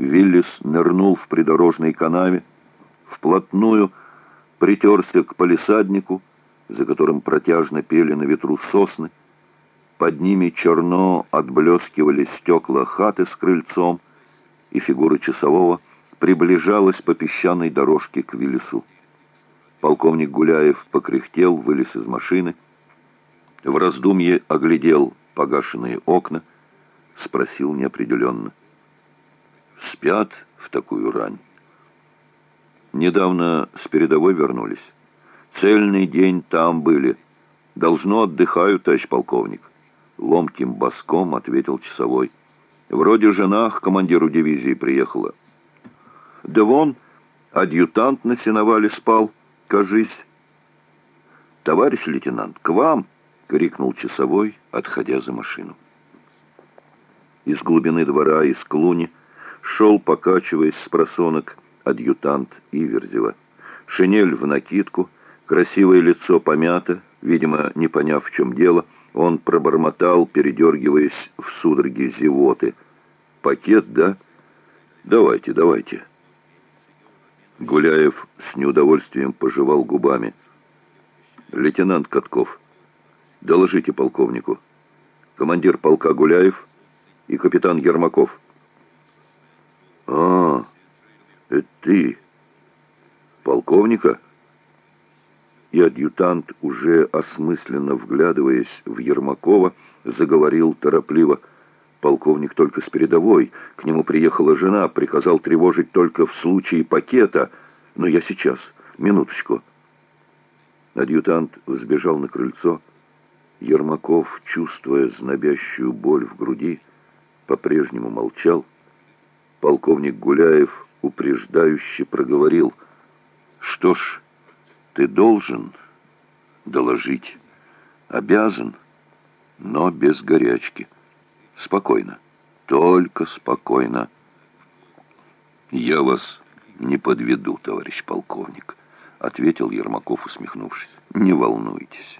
Виллис нырнул в придорожной канаве, вплотную притерся к палисаднику, за которым протяжно пели на ветру сосны. Под ними черно отблескивали стекла хаты с крыльцом, и фигура часового приближалась по песчаной дорожке к Виллису. Полковник Гуляев покряхтел, вылез из машины, в раздумье оглядел погашенные окна, спросил неопределенно. «Спят в такую рань?» «Недавно с передовой вернулись. Цельный день там были. Должно отдыхают, товарищ полковник». Ломким боском ответил часовой. «Вроде жена к командиру дивизии приехала». «Да вон, адъютант на сеновале спал, кажись». «Товарищ лейтенант, к вам!» — крикнул часовой, отходя за машину. Из глубины двора, из клуни, шел, покачиваясь с просонок, адъютант Иверзева. Шинель в накидку, красивое лицо помято, видимо, не поняв, в чем дело, он пробормотал, передергиваясь в судороги зевоты. «Пакет, да? Давайте, давайте». Гуляев с неудовольствием пожевал губами. «Лейтенант Катков, доложите полковнику. Командир полка Гуляев и капитан Ермаков». «А, это ты, полковника?» И адъютант, уже осмысленно вглядываясь в Ермакова, заговорил торопливо. «Полковник только с передовой. К нему приехала жена, приказал тревожить только в случае пакета. Но я сейчас. Минуточку». Адъютант взбежал на крыльцо. Ермаков, чувствуя знобящую боль в груди, по-прежнему молчал. Полковник Гуляев упреждающе проговорил. «Что ж, ты должен доложить, обязан, но без горячки. Спокойно, только спокойно. Я вас не подведу, товарищ полковник», — ответил Ермаков, усмехнувшись. «Не волнуйтесь».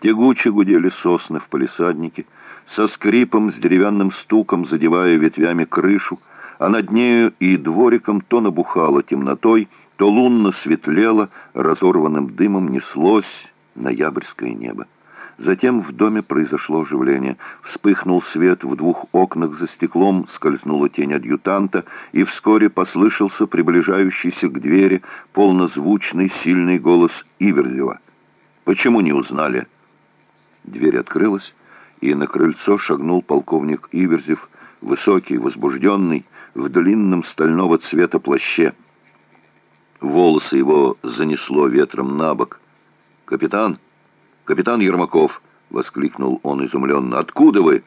Тягуче гудели сосны в палисаднике, со скрипом, с деревянным стуком, задевая ветвями крышу, а над нею и двориком то набухало темнотой, то лунно светлело, разорванным дымом неслось ноябрьское небо. Затем в доме произошло оживление. Вспыхнул свет в двух окнах за стеклом, скользнула тень адъютанта, и вскоре послышался приближающийся к двери полнозвучный сильный голос Иверзева. «Почему не узнали?» Дверь открылась, и на крыльцо шагнул полковник Иверзев, высокий, возбужденный, в длинном стального цвета плаще. Волосы его занесло ветром на бок. «Капитан! Капитан Ермаков!» — воскликнул он изумленно. «Откуда вы?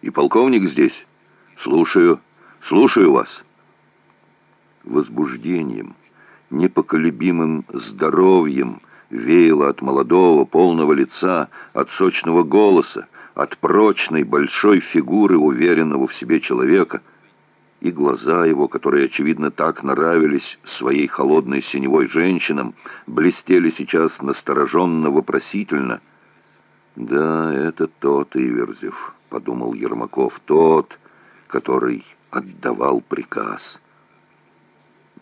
И полковник здесь? Слушаю, слушаю вас!» Возбуждением, непоколебимым здоровьем веяло от молодого, полного лица, от сочного голоса, от прочной, большой фигуры уверенного в себе человека — и глаза его, которые, очевидно, так нравились своей холодной синевой женщинам, блестели сейчас настороженно-вопросительно. «Да, это тот Иверзев», — подумал Ермаков, — «тот, который отдавал приказ».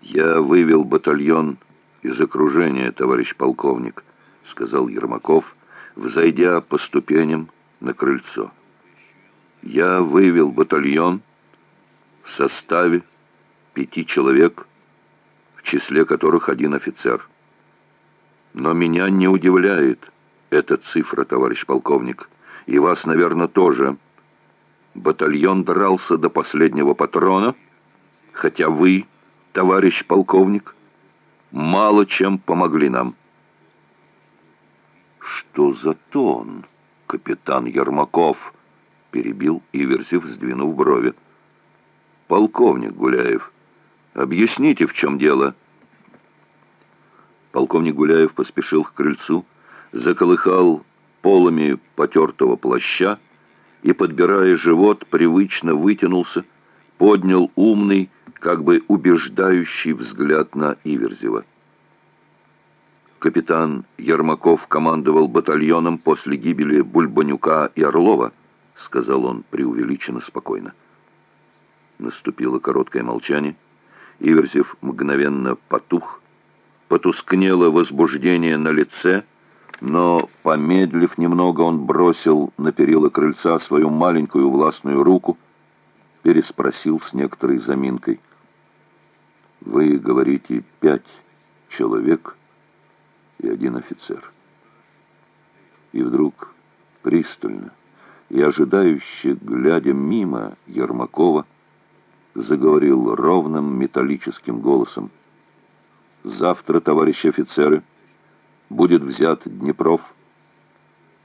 «Я вывел батальон из окружения, товарищ полковник», — сказал Ермаков, взойдя по ступеням на крыльцо. «Я вывел батальон» в составе пяти человек, в числе которых один офицер. Но меня не удивляет эта цифра, товарищ полковник, и вас, наверное, тоже. Батальон дрался до последнего патрона, хотя вы, товарищ полковник, мало чем помогли нам. «Что за тон, капитан Ермаков?» — перебил Иверзев, сдвинув брови. «Полковник Гуляев, объясните, в чем дело?» Полковник Гуляев поспешил к крыльцу, заколыхал полами потертого плаща и, подбирая живот, привычно вытянулся, поднял умный, как бы убеждающий взгляд на Иверзева. Капитан Ермаков командовал батальоном после гибели Бульбанюка и Орлова, сказал он преувеличенно спокойно. Наступило короткое молчание. Иверзев мгновенно потух. Потускнело возбуждение на лице, но, помедлив немного, он бросил на перила крыльца свою маленькую властную руку, переспросил с некоторой заминкой. «Вы говорите пять человек и один офицер». И вдруг пристально и ожидающе, глядя мимо Ермакова, заговорил ровным металлическим голосом. «Завтра, товарищи офицеры, будет взят Днепров.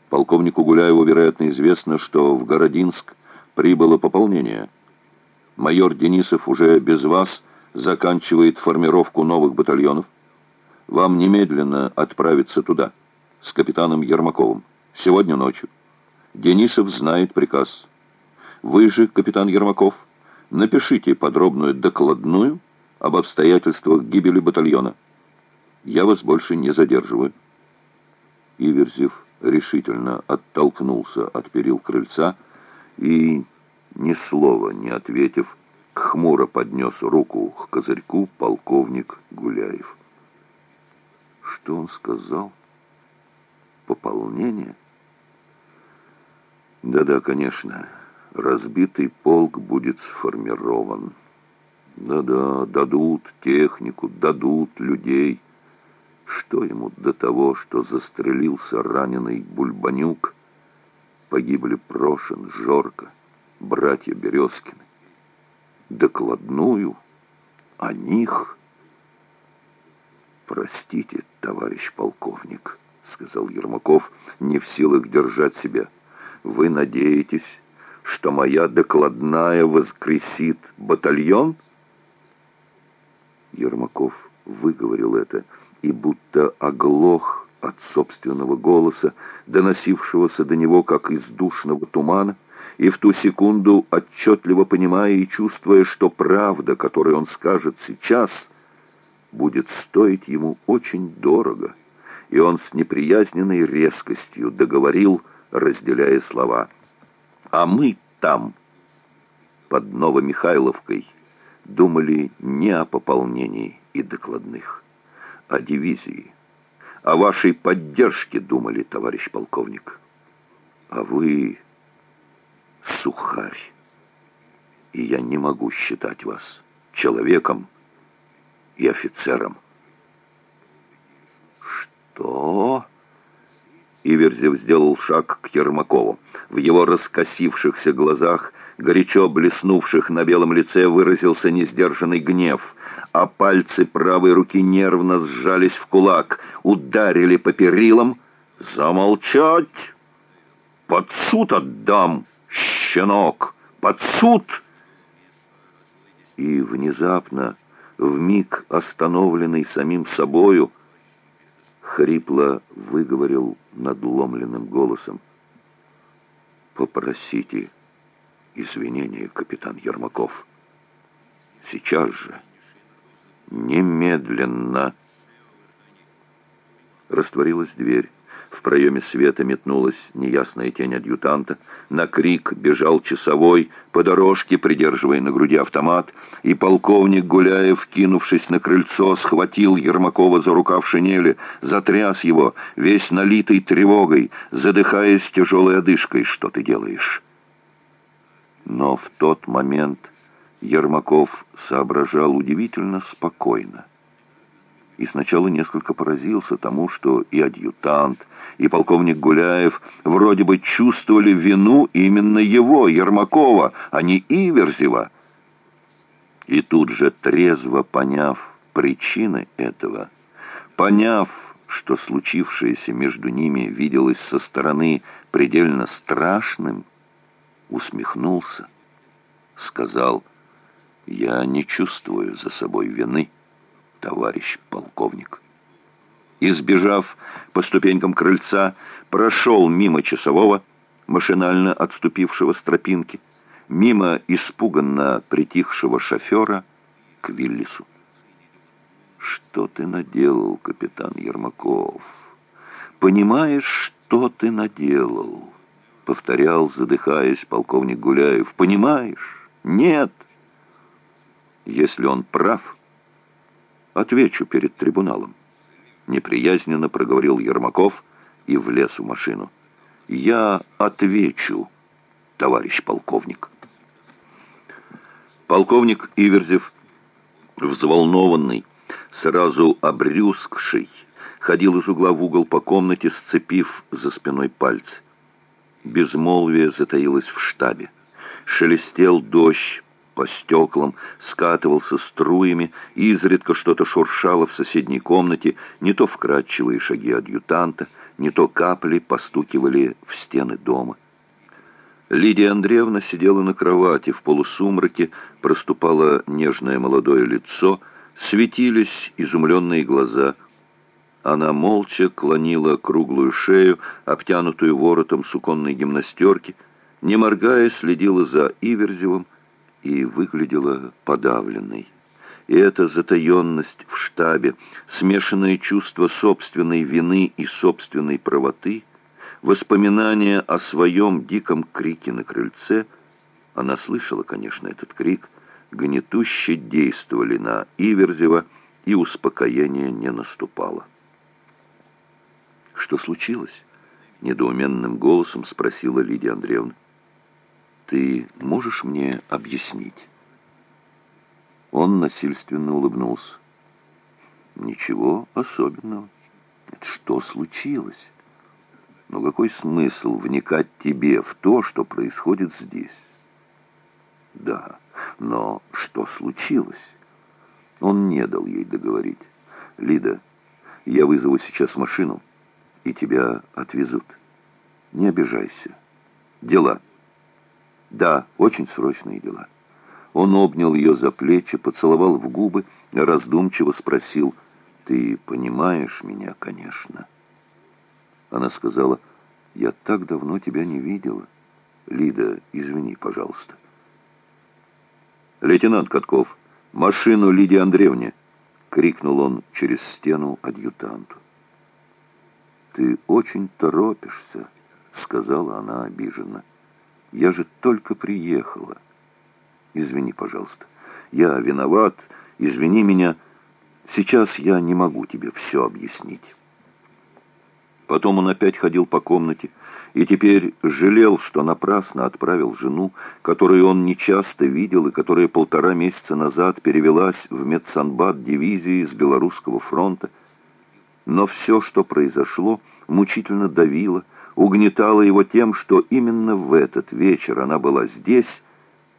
Полковнику Гуляеву, вероятно, известно, что в Городинск прибыло пополнение. Майор Денисов уже без вас заканчивает формировку новых батальонов. Вам немедленно отправиться туда, с капитаном Ермаковым, сегодня ночью. Денисов знает приказ. Вы же, капитан Ермаков, напишите подробную докладную об обстоятельствах гибели батальона. Я вас больше не задерживаю». Иверзев решительно оттолкнулся от перил крыльца и, ни слова не ответив, хмуро поднес руку к козырьку полковник Гуляев. Что он сказал? Пополнение? Да-да, конечно разбитый полк будет сформирован. Да-да, дадут технику, дадут людей. Что ему до того, что застрелился раненый Бульбанюк, погибли Прошин, Жорка, братья Березкины? Докладную о них? Простите, товарищ полковник, сказал Ермаков, не в силах держать себя. Вы надеетесь что моя докладная воскресит батальон? Ермаков выговорил это и будто оглох от собственного голоса, доносившегося до него как из душного тумана, и в ту секунду, отчетливо понимая и чувствуя, что правда, которую он скажет сейчас, будет стоить ему очень дорого, и он с неприязненной резкостью договорил, разделяя слова — а мы там, под Новомихайловкой, думали не о пополнении и докладных, а о дивизии. О вашей поддержке думали, товарищ полковник. А вы сухарь. И я не могу считать вас человеком и офицером. Что? Иверзев сделал шаг к Ермакову. В его раскосившихся глазах, горячо блеснувших на белом лице, выразился несдержанный гнев, а пальцы правой руки нервно сжались в кулак, ударили по перилам. «Замолчать! Под суд отдам, щенок! Под суд!» И внезапно, в миг остановленный самим собою, хрипло выговорил надломленным голосом. «Попросите извинения, капитан Ермаков. Сейчас же, немедленно!» Растворилась дверь. Проеме света метнулась неясная тень адъютанта. На крик бежал часовой, по дорожке, придерживая на груди автомат, и полковник Гуляев, кинувшись на крыльцо, схватил Ермакова за рукав шинели, затряс его, весь налитый тревогой, задыхаясь тяжелой одышкой. «Что ты делаешь?» Но в тот момент Ермаков соображал удивительно спокойно и сначала несколько поразился тому, что и адъютант, и полковник Гуляев вроде бы чувствовали вину именно его, Ермакова, а не Иверзева. И тут же, трезво поняв причины этого, поняв, что случившееся между ними виделось со стороны предельно страшным, усмехнулся, сказал, «Я не чувствую за собой вины» товарищ полковник. Избежав по ступенькам крыльца, прошел мимо часового, машинально отступившего с тропинки, мимо испуганно притихшего шофера к Виллису. «Что ты наделал, капитан Ермаков? Понимаешь, что ты наделал?» Повторял, задыхаясь, полковник Гуляев. «Понимаешь? Нет!» Если он прав, отвечу перед трибуналом. Неприязненно проговорил Ермаков и влез в машину. Я отвечу, товарищ полковник. Полковник Иверзев, взволнованный, сразу обрюзгший, ходил из угла в угол по комнате, сцепив за спиной пальцы. Безмолвие затаилось в штабе. Шелестел дождь по стеклам, скатывался струями, изредка что-то шуршало в соседней комнате, не то вкрадчивые шаги адъютанта, не то капли постукивали в стены дома. Лидия Андреевна сидела на кровати, в полусумраке проступало нежное молодое лицо, светились изумленные глаза. Она молча клонила круглую шею, обтянутую воротом суконной гимнастерки, не моргая, следила за Иверзевым и выглядела подавленной. И эта затаенность в штабе, смешанное чувство собственной вины и собственной правоты — Воспоминания о своем диком крике на крыльце, она слышала, конечно, этот крик, гнетуще действовали на Иверзева, и успокоение не наступало. «Что случилось?» — недоуменным голосом спросила Лидия Андреевна. «Ты можешь мне объяснить?» Он насильственно улыбнулся. «Ничего особенного. Что случилось?» Но какой смысл вникать тебе в то, что происходит здесь? Да, но что случилось? Он не дал ей договорить. Лида, я вызову сейчас машину, и тебя отвезут. Не обижайся. Дела. Да, очень срочные дела. Он обнял ее за плечи, поцеловал в губы, раздумчиво спросил, «Ты понимаешь меня, конечно?» Она сказала, «Я так давно тебя не видела. Лида, извини, пожалуйста». «Лейтенант Катков, машину Лидии Андреевне!» — крикнул он через стену адъютанту. «Ты очень торопишься», — сказала она обиженно. «Я же только приехала. Извини, пожалуйста. Я виноват, извини меня. Сейчас я не могу тебе все объяснить». Потом он опять ходил по комнате и теперь жалел, что напрасно отправил жену, которую он нечасто видел и которая полтора месяца назад перевелась в медсанбат дивизии с Белорусского фронта. Но все, что произошло, мучительно давило, угнетало его тем, что именно в этот вечер она была здесь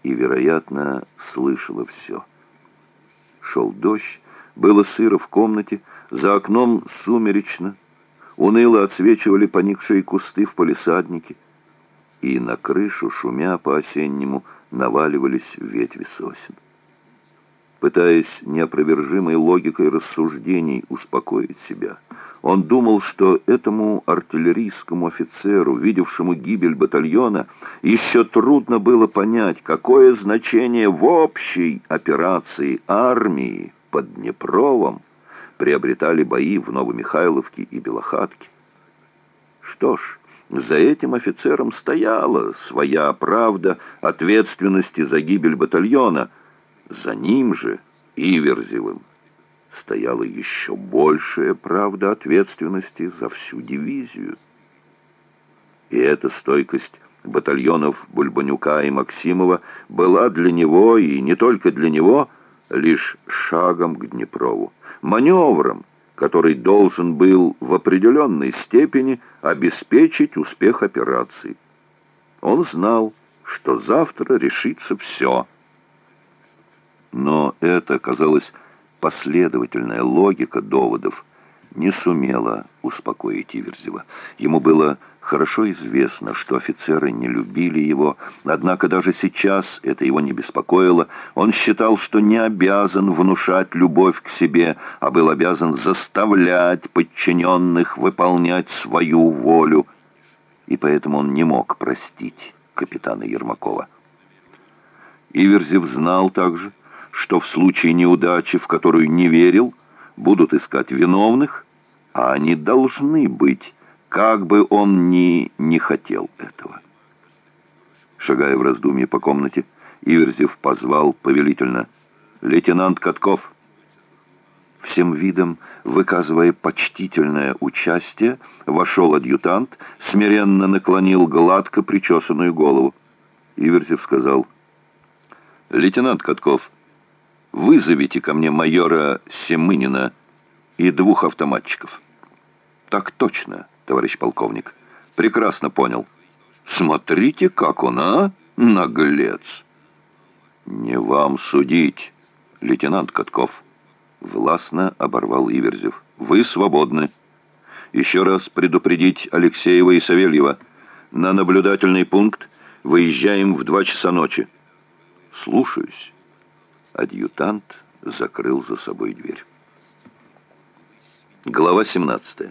и, вероятно, слышала все. Шел дождь, было сыро в комнате, за окном сумеречно, Уныло отсвечивали поникшие кусты в палисаднике, и на крышу, шумя по-осеннему, наваливались ветви сосен. Пытаясь неопровержимой логикой рассуждений успокоить себя, он думал, что этому артиллерийскому офицеру, видевшему гибель батальона, еще трудно было понять, какое значение в общей операции армии под Днепровом приобретали бои в Новомихайловке и Белохатке. Что ж, за этим офицером стояла своя правда ответственности за гибель батальона. За ним же, Иверзевым, стояла еще большая правда ответственности за всю дивизию. И эта стойкость батальонов Бульбанюка и Максимова была для него, и не только для него, лишь шагом к Днепрову маневром, который должен был в определенной степени обеспечить успех операции. Он знал, что завтра решится все. Но это, казалось, последовательная логика доводов не сумела успокоить Иверзева. Ему было Хорошо известно, что офицеры не любили его, однако даже сейчас это его не беспокоило. Он считал, что не обязан внушать любовь к себе, а был обязан заставлять подчиненных выполнять свою волю. И поэтому он не мог простить капитана Ермакова. Иверзев знал также, что в случае неудачи, в которую не верил, будут искать виновных, а они должны быть как бы он ни не хотел этого. Шагая в раздумье по комнате, Иверзев позвал повелительно Лейтенант Катков. Всем видом, выказывая почтительное участие, вошел адъютант, смиренно наклонил гладко причесанную голову. Иверзев сказал, «Лейтенант Катков, вызовите ко мне майора Семынина и двух автоматчиков». «Так точно, товарищ полковник. Прекрасно понял». «Смотрите, как он, а, наглец!» «Не вам судить, лейтенант Катков», — властно оборвал Иверзев. «Вы свободны. Еще раз предупредить Алексеева и Савельева. На наблюдательный пункт выезжаем в два часа ночи». «Слушаюсь». Адъютант закрыл за собой дверь. Глава 17.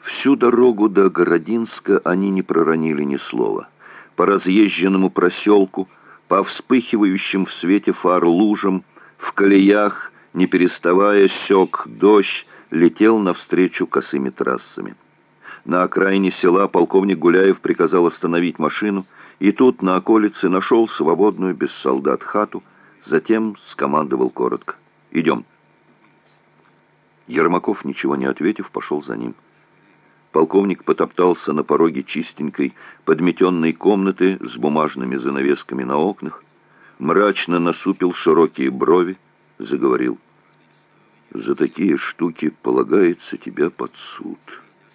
Всю дорогу до Городинска они не проронили ни слова. По разъезженному проселку, по вспыхивающим в свете фар лужам, в колеях, не переставая, сёк дождь, летел навстречу косыми трассами. На окраине села полковник Гуляев приказал остановить машину, и тут на околице нашел свободную без солдат хату, затем скомандовал коротко. «Идем». Ермаков, ничего не ответив, пошел за ним. Полковник потоптался на пороге чистенькой, подметенной комнаты с бумажными занавесками на окнах, мрачно насупил широкие брови, заговорил. «За такие штуки полагается тебя под суд.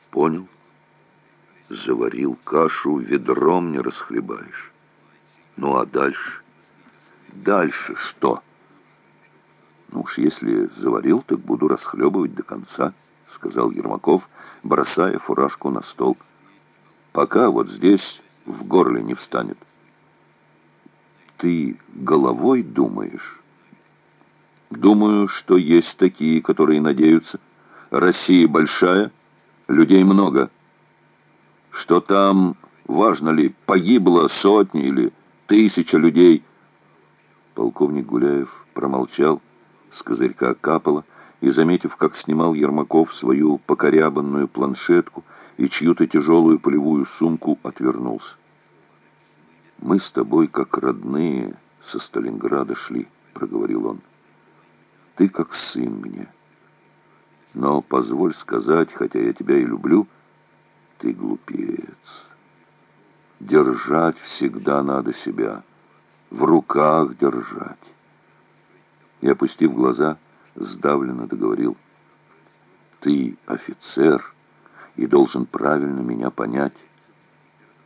Понял? Заварил кашу, ведром не расхлебаешь. Ну а дальше? Дальше что? Ну уж если заварил, так буду расхлебывать до конца» сказал Ермаков, бросая фуражку на стол. «Пока вот здесь в горле не встанет». «Ты головой думаешь?» «Думаю, что есть такие, которые надеются. Россия большая, людей много. Что там, важно ли, погибло сотни или тысяча людей?» Полковник Гуляев промолчал, с козырька капало, и, заметив, как снимал Ермаков свою покорябанную планшетку и чью-то тяжелую полевую сумку, отвернулся. «Мы с тобой, как родные, со Сталинграда шли», — проговорил он. «Ты как сын мне. Но позволь сказать, хотя я тебя и люблю, ты глупец. Держать всегда надо себя, в руках держать». И, опустив глаза, — сдавленно договорил. «Ты офицер и должен правильно меня понять.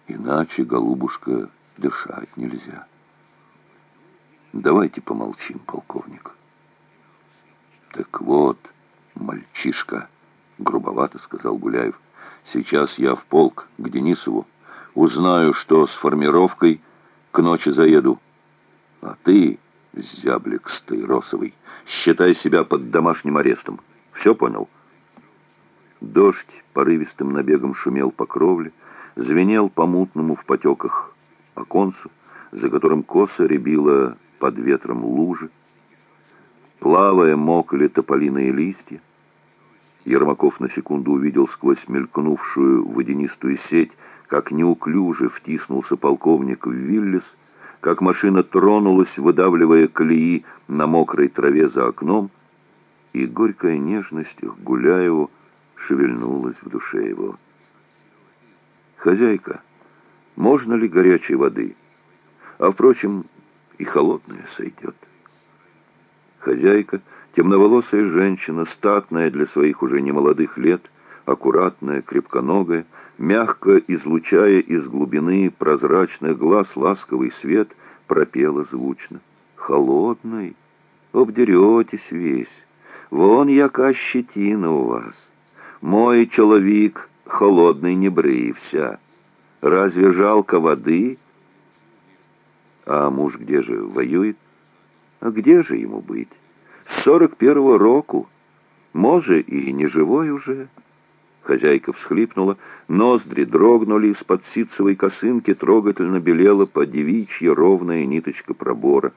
Иначе, голубушка, дышать нельзя. Давайте помолчим, полковник». «Так вот, мальчишка», — грубовато сказал Гуляев, — «сейчас я в полк, к Денисову. Узнаю, что с формировкой, к ночи заеду. А ты...» Зяблик Стайросовый. Считай себя под домашним арестом. Все понял?» Дождь порывистым набегом шумел по кровле, звенел по мутному в потеках оконцу, за которым косо рябило под ветром лужи. Плавая, мокли тополиные листья. Ермаков на секунду увидел сквозь мелькнувшую водянистую сеть, как неуклюже втиснулся полковник в Виллис, как машина тронулась, выдавливая колеи на мокрой траве за окном, и горькая нежность к Гуляеву шевельнулась в душе его. «Хозяйка, можно ли горячей воды? А, впрочем, и холодная сойдет». Хозяйка, темноволосая женщина, статная для своих уже немолодых лет, аккуратная, крепконогая, мягко излучая из глубины прозрачных глаз ласковый свет, пропела звучно. «Холодный, обдеретесь весь, вон яка щетина у вас. Мой человек холодный не брився. Разве жалко воды?» «А муж где же, воюет?» «А где же ему быть? Сорок первого року, может, и не живой уже». Хозяйка всхлипнула, ноздри дрогнули, из-под ситцевой косынки трогательно белела по девичьи ровная ниточка пробора.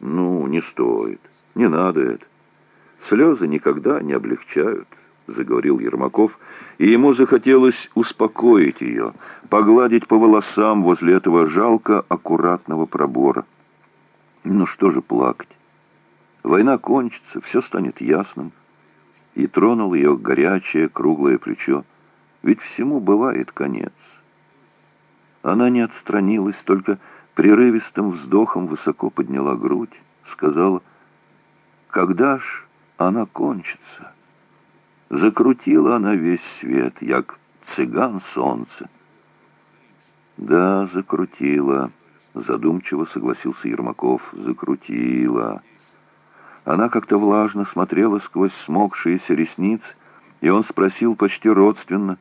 «Ну, не стоит, не надо это. Слезы никогда не облегчают», — заговорил Ермаков, и ему захотелось успокоить ее, погладить по волосам возле этого жалко аккуратного пробора. Ну что же плакать? Война кончится, все станет ясным. И тронул ее горячее круглое плечо. Ведь всему бывает конец. Она не отстранилась, только прерывистым вздохом высоко подняла грудь, сказала, «Когда ж она кончится?» Закрутила она весь свет, як цыган солнце. «Да, закрутила», — задумчиво согласился Ермаков, — «закрутила». Она как-то влажно смотрела сквозь смокшиеся ресницы, и он спросил почти родственно,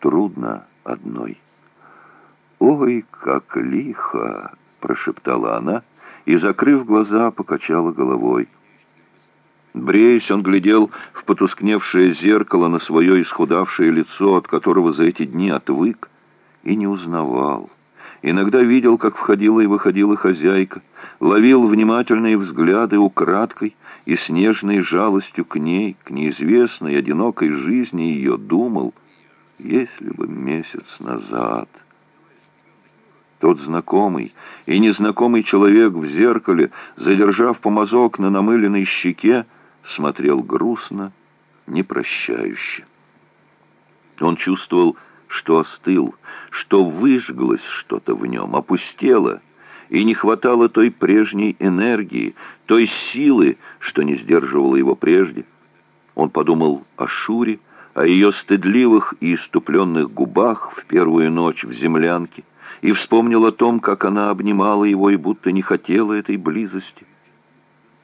«Трудно одной». «Ой, как лихо!» — прошептала она и, закрыв глаза, покачала головой. Бреясь, он глядел в потускневшее зеркало на свое исхудавшее лицо, от которого за эти дни отвык, и не узнавал. Иногда видел, как входила и выходила хозяйка, ловил внимательные взгляды украдкой и с нежной жалостью к ней, к неизвестной, одинокой жизни ее думал, если бы месяц назад... Тот знакомый и незнакомый человек в зеркале, задержав помазок на намыленной щеке, смотрел грустно, непрощающе. Он чувствовал, что остыл, что выжглось что-то в нем, опустело, и не хватало той прежней энергии, той силы, что не сдерживало его прежде. Он подумал о Шуре, о ее стыдливых и иступленных губах в первую ночь в землянке, и вспомнил о том, как она обнимала его и будто не хотела этой близости.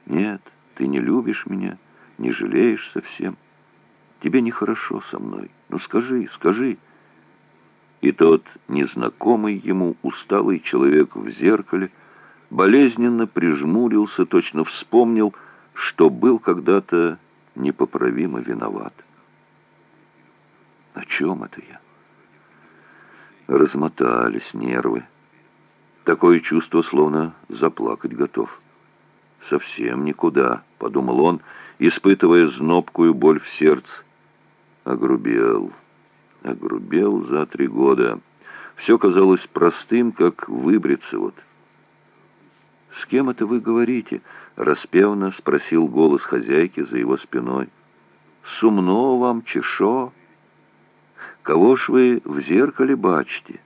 «Нет, ты не любишь меня, не жалеешь совсем. Тебе нехорошо со мной. Ну скажи, скажи». И тот незнакомый ему усталый человек в зеркале болезненно прижмурился, точно вспомнил, что был когда-то непоправимо виноват. О чем это я? Размотались нервы. Такое чувство, словно заплакать готов. «Совсем никуда», — подумал он, испытывая знобкую боль в сердце. Огрубел, огрубел за три года. Все казалось простым, как выбриться вот. «С кем это вы говорите?» — распевно спросил голос хозяйки за его спиной. «Сумно вам, чешо?» Кого ж вы в зеркале бачите?»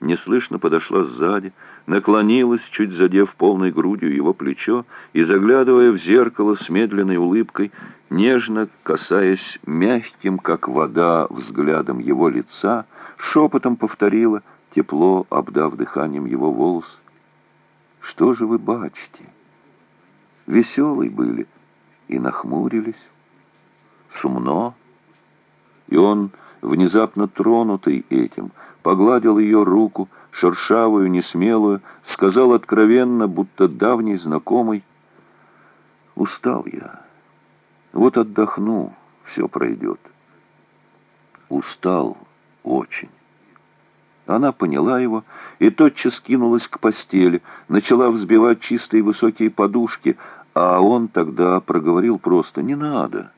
Неслышно подошла сзади, наклонилась, чуть задев полной грудью его плечо, и, заглядывая в зеркало с медленной улыбкой, нежно касаясь мягким, как вода, взглядом его лица, шепотом повторила, тепло обдав дыханием его волос. «Что же вы бачите?» Веселые были и нахмурились. Сумно, и он внезапно тронутый этим, погладил ее руку, шершавую, несмелую, сказал откровенно, будто давний знакомый, «Устал я. Вот отдохну, все пройдет». Устал очень. Она поняла его и тотчас кинулась к постели, начала взбивать чистые высокие подушки, а он тогда проговорил просто «Не надо,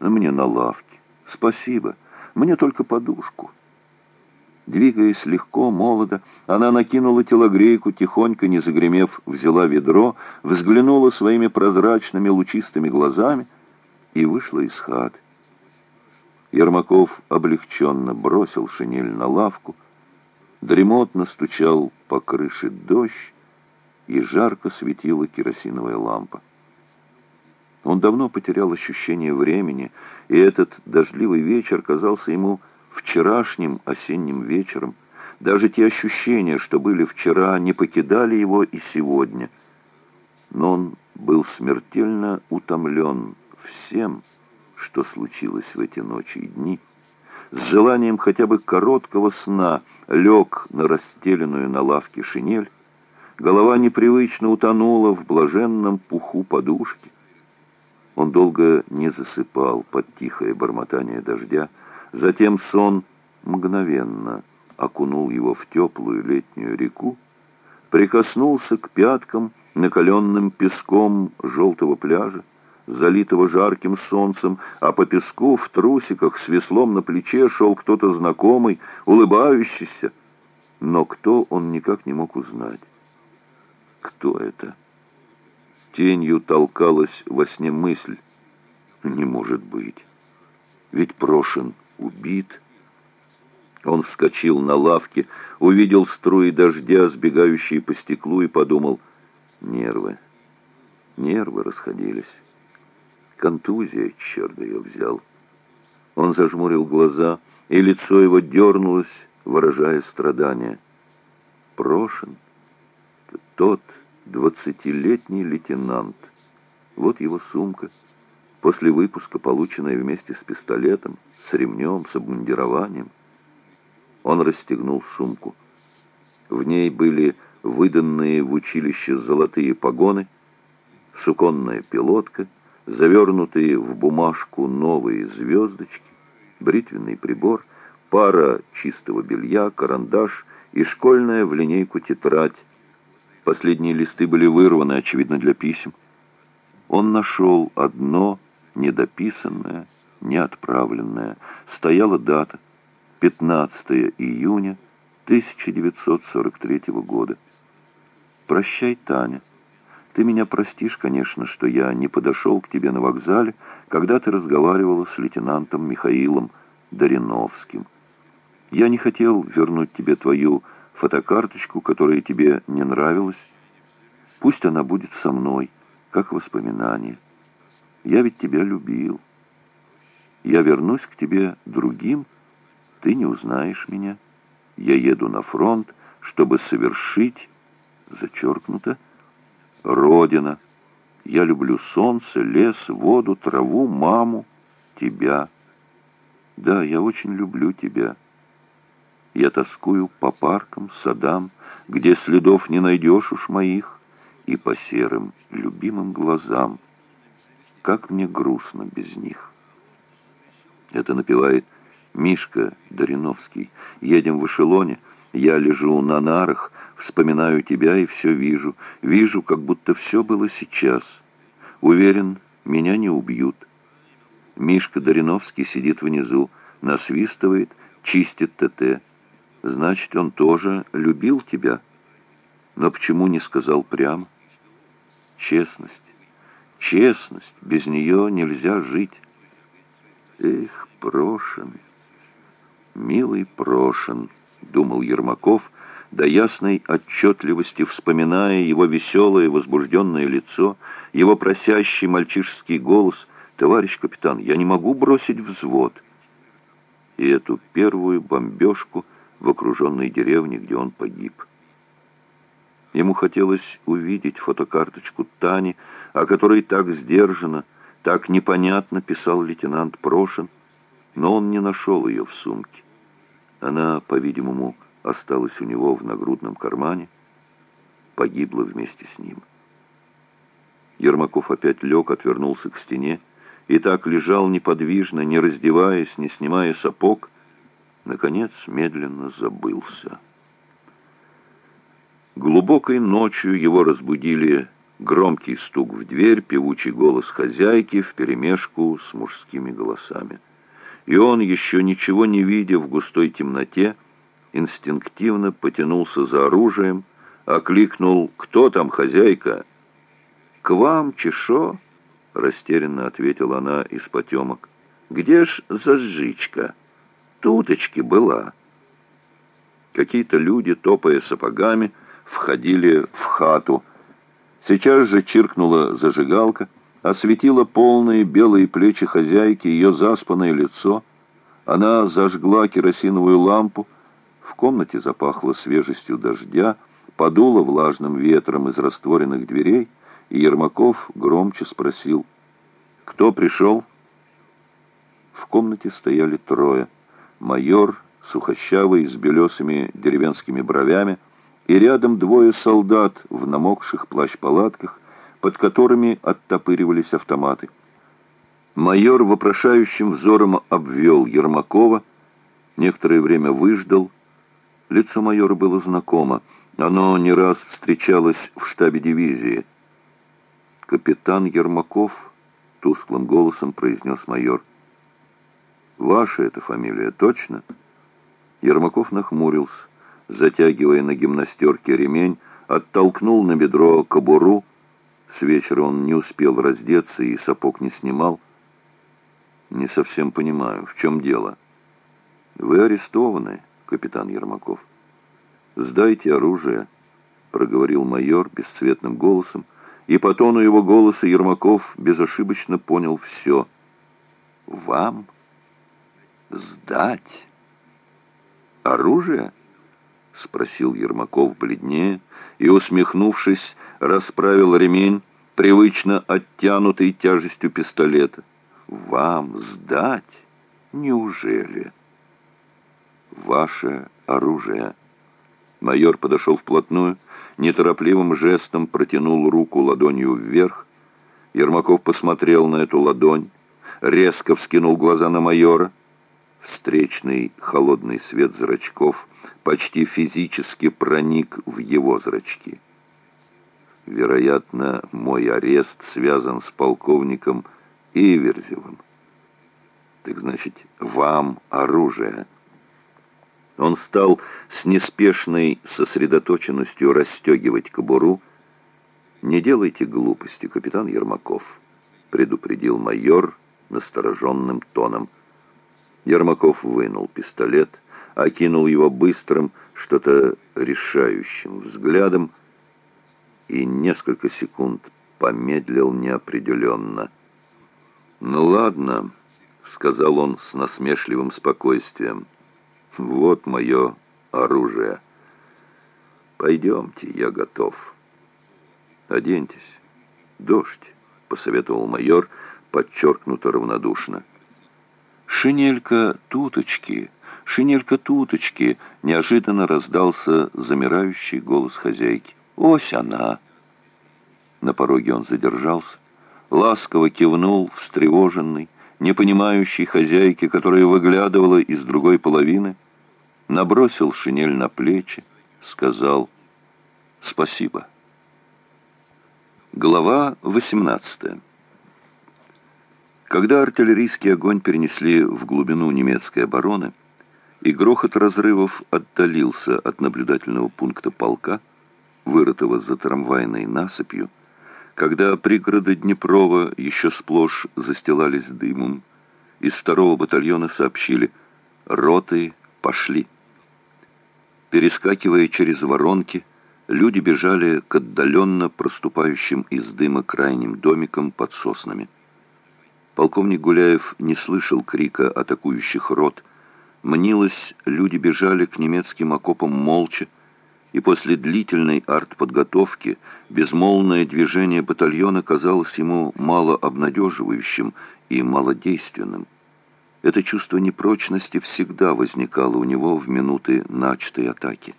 мне на лавке, спасибо». Мне только подушку. Двигаясь легко, молодо, она накинула телогрейку, тихонько, не загремев, взяла ведро, взглянула своими прозрачными лучистыми глазами и вышла из хаты. Ермаков облегченно бросил шинель на лавку, дремотно стучал по крыше дождь, и жарко светила керосиновая лампа. Он давно потерял ощущение времени, и этот дождливый вечер казался ему вчерашним осенним вечером. Даже те ощущения, что были вчера, не покидали его и сегодня. Но он был смертельно утомлен всем, что случилось в эти ночи и дни. С желанием хотя бы короткого сна лег на расстеленную на лавке шинель, голова непривычно утонула в блаженном пуху подушки. Он долго не засыпал под тихое бормотание дождя. Затем сон мгновенно окунул его в теплую летнюю реку, прикоснулся к пяткам, накаленным песком желтого пляжа, залитого жарким солнцем, а по песку в трусиках с веслом на плече шел кто-то знакомый, улыбающийся. Но кто он никак не мог узнать. Кто это? Тенью толкалась во сне мысль. Не может быть. Ведь Прошин убит. Он вскочил на лавке, увидел струи дождя, сбегающие по стеклу, и подумал, нервы, нервы расходились. Контузия, черт ее взял. Он зажмурил глаза, и лицо его дернулось, выражая страдания. Прошин, тот двадцатилетний лейтенант. Вот его сумка, после выпуска, полученная вместе с пистолетом, с ремнем, с обмундированием. Он расстегнул сумку. В ней были выданные в училище золотые погоны, суконная пилотка, завернутые в бумажку новые звездочки, бритвенный прибор, пара чистого белья, карандаш и школьная в линейку тетрадь. Последние листы были вырваны, очевидно, для писем. Он нашел одно недописанное, неотправленное. Стояла дата 15 июня 1943 года. «Прощай, Таня. Ты меня простишь, конечно, что я не подошел к тебе на вокзале, когда ты разговаривала с лейтенантом Михаилом Дариновским. Я не хотел вернуть тебе твою фотокарточку, которая тебе не нравилась. Пусть она будет со мной, как воспоминание. Я ведь тебя любил. Я вернусь к тебе другим, ты не узнаешь меня. Я еду на фронт, чтобы совершить, зачеркнуто, Родина. Я люблю солнце, лес, воду, траву, маму, тебя. Да, я очень люблю тебя. Я тоскую по паркам, садам, где следов не найдешь уж моих, и по серым, любимым глазам. Как мне грустно без них. Это напевает Мишка Дариновский. Едем в эшелоне, я лежу на нарах, вспоминаю тебя и все вижу. Вижу, как будто все было сейчас. Уверен, меня не убьют. Мишка Дариновский сидит внизу, насвистывает, чистит ТТ. Значит, он тоже любил тебя. Но почему не сказал прямо? Честность. Честность. Без нее нельзя жить. Эх, Прошин. «Милый Прошин», — думал Ермаков, до ясной отчетливости вспоминая его веселое возбужденное лицо, его просящий мальчишеский голос «Товарищ капитан, я не могу бросить взвод». И эту первую бомбежку в окруженной деревне, где он погиб. Ему хотелось увидеть фотокарточку Тани, о которой так сдержанно, так непонятно писал лейтенант Прошин, но он не нашел ее в сумке. Она, по-видимому, осталась у него в нагрудном кармане, погибла вместе с ним. Ермаков опять лег, отвернулся к стене, и так лежал неподвижно, не раздеваясь, не снимая сапог, наконец медленно забылся. Глубокой ночью его разбудили громкий стук в дверь, певучий голос хозяйки вперемешку с мужскими голосами и он, еще ничего не видя в густой темноте, инстинктивно потянулся за оружием, окликнул «Кто там, хозяйка?» «К вам, Чешо?» — растерянно ответила она из потемок. «Где ж зажжичка? Туточки была». Какие-то люди, топая сапогами, входили в хату. Сейчас же чиркнула зажигалка, осветила полные белые плечи хозяйки, ее заспанное лицо. Она зажгла керосиновую лампу. В комнате запахло свежестью дождя, подуло влажным ветром из растворенных дверей, и Ермаков громче спросил, «Кто пришел?» В комнате стояли трое. Майор, сухощавый, с белесыми деревенскими бровями, и рядом двое солдат в намокших плащ-палатках, под которыми оттопыривались автоматы. Майор вопрошающим взором обвел Ермакова, некоторое время выждал. Лицо майора было знакомо, оно не раз встречалось в штабе дивизии. «Капитан Ермаков», — тусклым голосом произнес майор. «Ваша эта фамилия, точно?» Ермаков нахмурился, затягивая на гимнастерке ремень, оттолкнул на бедро кобуру. С вечера он не успел раздеться и сапог не снимал. «Не совсем понимаю, в чем дело?» «Вы арестованы, капитан Ермаков». «Сдайте оружие», — проговорил майор бесцветным голосом, и по тону его голоса Ермаков безошибочно понял все. «Вам сдать оружие?» — спросил Ермаков бледнее и, усмехнувшись, расправил ремень, привычно оттянутый тяжестью пистолета. «Вам сдать? Неужели?» «Ваше оружие». Майор подошел вплотную, неторопливым жестом протянул руку ладонью вверх. Ермаков посмотрел на эту ладонь, резко вскинул глаза на майора. Встречный холодный свет зрачков почти физически проник в его зрачки. Вероятно, мой арест связан с полковником Иверзевым. Так значит, вам оружие. Он стал с неспешной сосредоточенностью расстегивать кобуру. «Не делайте глупости, капитан Ермаков», — предупредил майор настороженным тоном. Ермаков вынул пистолет, окинул его быстрым, что-то решающим взглядом и несколько секунд помедлил неопределенно. «Ну ладно», — сказал он с насмешливым спокойствием, — «вот мое оружие. Пойдемте, я готов». «Оденьтесь. Дождь», — посоветовал майор, подчеркнуто равнодушно. «Шинелька туточки, шинелька туточки!» Неожиданно раздался замирающий голос хозяйки. «Ось она!» На пороге он задержался, ласково кивнул, встревоженный, не понимающий хозяйки, которая выглядывала из другой половины, набросил шинель на плечи, сказал «Спасибо». Глава восемнадцатая. Когда артиллерийский огонь перенесли в глубину немецкой обороны, и грохот разрывов отдалился от наблюдательного пункта полка, вырытого за трамвайной насыпью, когда пригороды Днепрова еще сплошь застилались дымом, из второго батальона сообщили «Роты пошли». Перескакивая через воронки, люди бежали к отдаленно проступающим из дыма крайним домикам под соснами. Полковник Гуляев не слышал крика атакующих рот. Мнилось, люди бежали к немецким окопам молча, и после длительной артподготовки безмолвное движение батальона казалось ему мало обнадеживающим и малодейственным. Это чувство непрочности всегда возникало у него в минуты начатой атаки.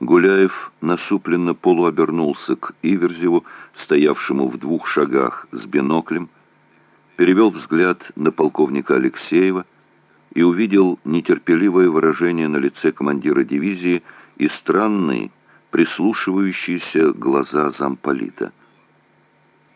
Гуляев насупленно полуобернулся к Иверзеву, стоявшему в двух шагах с биноклем, перевел взгляд на полковника Алексеева и увидел нетерпеливое выражение на лице командира дивизии и странные, прислушивающиеся глаза замполита.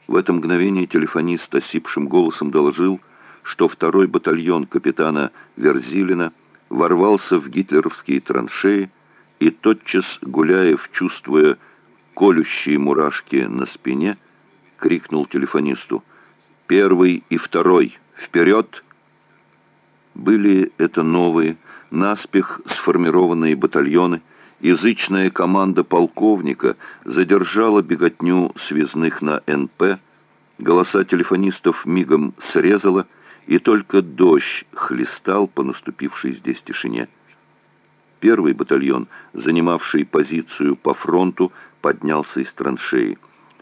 В это мгновение телефонист осипшим голосом доложил, что второй батальон капитана Верзилина ворвался в гитлеровские траншеи, и тотчас Гуляев, чувствуя колющие мурашки на спине, крикнул телефонисту — Первый и второй. Вперед! Были это новые, наспех сформированные батальоны. Язычная команда полковника задержала беготню связных на НП. Голоса телефонистов мигом срезала, и только дождь хлестал по наступившей здесь тишине. Первый батальон, занимавший позицию по фронту, поднялся из траншеи.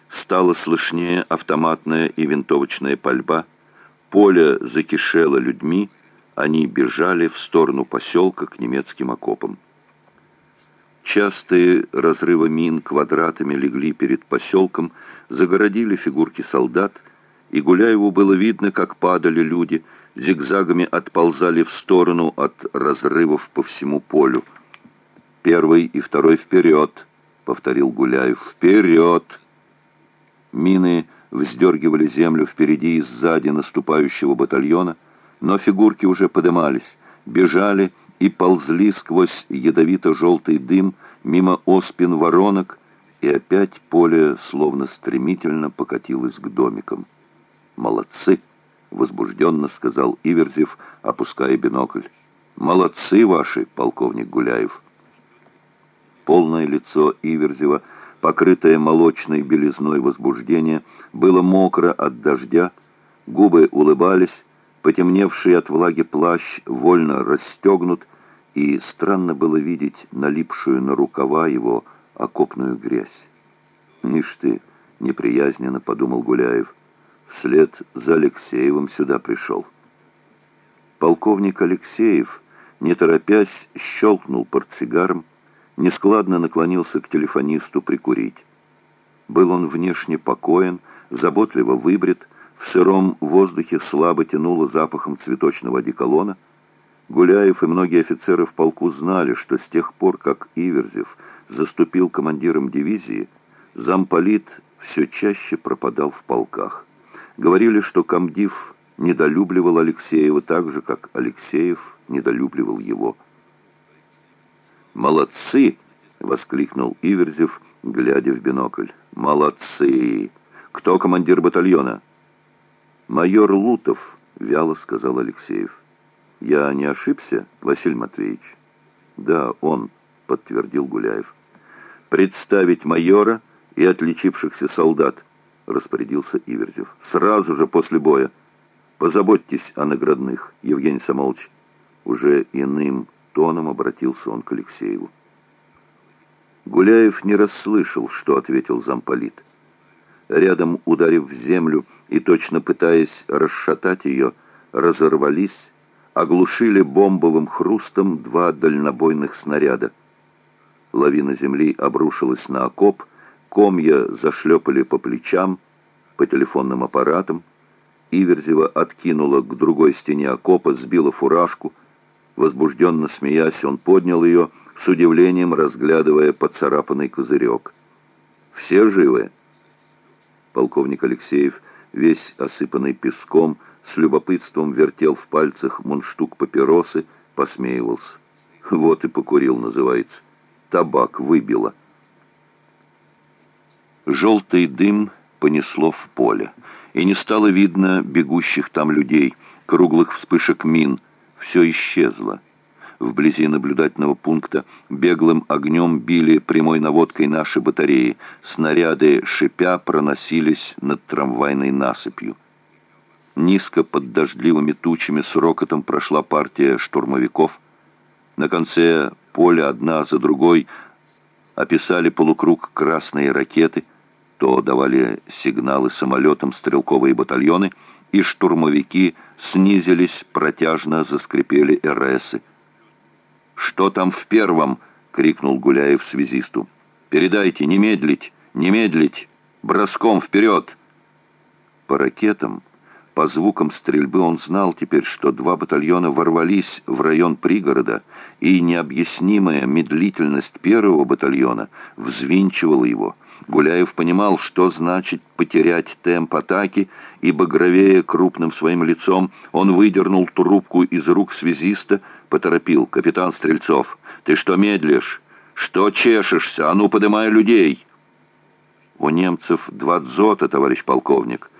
Стало слышнее автоматная и винтовочная пальба. Поле закишело людьми, они бежали в сторону поселка к немецким окопам. Частые разрывы мин квадратами легли перед поселком, загородили фигурки солдат, и Гуляеву было видно, как падали люди, зигзагами отползали в сторону от разрывов по всему полю. «Первый и второй вперед!» — повторил Гуляев. «Вперед!» Мины вздергивали землю впереди и сзади наступающего батальона, но фигурки уже подымались, бежали и ползли сквозь ядовито-желтый дым мимо оспин воронок и опять поле словно стремительно покатилось к домикам. «Молодцы!» — возбужденно сказал Иверзев, опуская бинокль. «Молодцы ваши, полковник Гуляев!» Полное лицо Иверзева, покрытое молочной белизной возбуждения, было мокро от дождя, губы улыбались, потемневший от влаги плащ вольно расстегнут, и странно было видеть налипшую на рукава его окопную грязь. «Ишь ты!» — неприязненно подумал Гуляев. «Вслед за Алексеевым сюда пришел». Полковник Алексеев, не торопясь, щелкнул портсигаром, нескладно наклонился к телефонисту прикурить. Был он внешне покоен, заботливо выбрит, в сыром воздухе слабо тянуло запахом цветочного одеколона. Гуляев и многие офицеры в полку знали, что с тех пор, как Иверзев заступил командиром дивизии, замполит все чаще пропадал в полках. Говорили, что комдив недолюбливал Алексеева так же, как Алексеев недолюбливал его. «Молодцы!» — воскликнул Иверзев, глядя в бинокль. «Молодцы! Кто командир батальона?» «Майор Лутов», — вяло сказал Алексеев. «Я не ошибся, Василий Матвеевич?» «Да, он», — подтвердил Гуляев. «Представить майора и отличившихся солдат», — распорядился Иверзев. «Сразу же после боя. Позаботьтесь о наградных, Евгений Самолович». Уже иным тоном обратился он к Алексееву. Гуляев не расслышал, что ответил замполит. Рядом, ударив в землю и точно пытаясь расшатать ее, разорвались, оглушили бомбовым хрустом два дальнобойных снаряда. Лавина земли обрушилась на окоп, комья зашлепали по плечам, по телефонным аппаратам. Иверзева откинула к другой стене окопа, сбила фуражку — Возбужденно смеясь, он поднял ее, с удивлением разглядывая поцарапанный козырек. «Все живы?» Полковник Алексеев, весь осыпанный песком, с любопытством вертел в пальцах мундштук папиросы, посмеивался. «Вот и покурил, называется. Табак выбило». Желтый дым понесло в поле, и не стало видно бегущих там людей, круглых вспышек мин — все исчезло. Вблизи наблюдательного пункта беглым огнем били прямой наводкой наши батареи. Снаряды, шипя, проносились над трамвайной насыпью. Низко под дождливыми тучами с рокотом прошла партия штурмовиков. На конце поля одна за другой описали полукруг красные ракеты, то давали сигналы самолетам стрелковые батальоны — и штурмовики снизились, протяжно заскрипели РСы. «Что там в первом?» — крикнул Гуляев связисту. «Передайте, не медлить, не медлить! Броском вперед!» По ракетам, по звукам стрельбы он знал теперь, что два батальона ворвались в район пригорода, и необъяснимая медлительность первого батальона взвинчивала его — Гуляев понимал, что значит потерять темп атаки, и багровее крупным своим лицом он выдернул трубку из рук связиста, поторопил. «Капитан Стрельцов, ты что медлишь? Что чешешься? А ну, подымай людей!» «У немцев два дзота, товарищ полковник.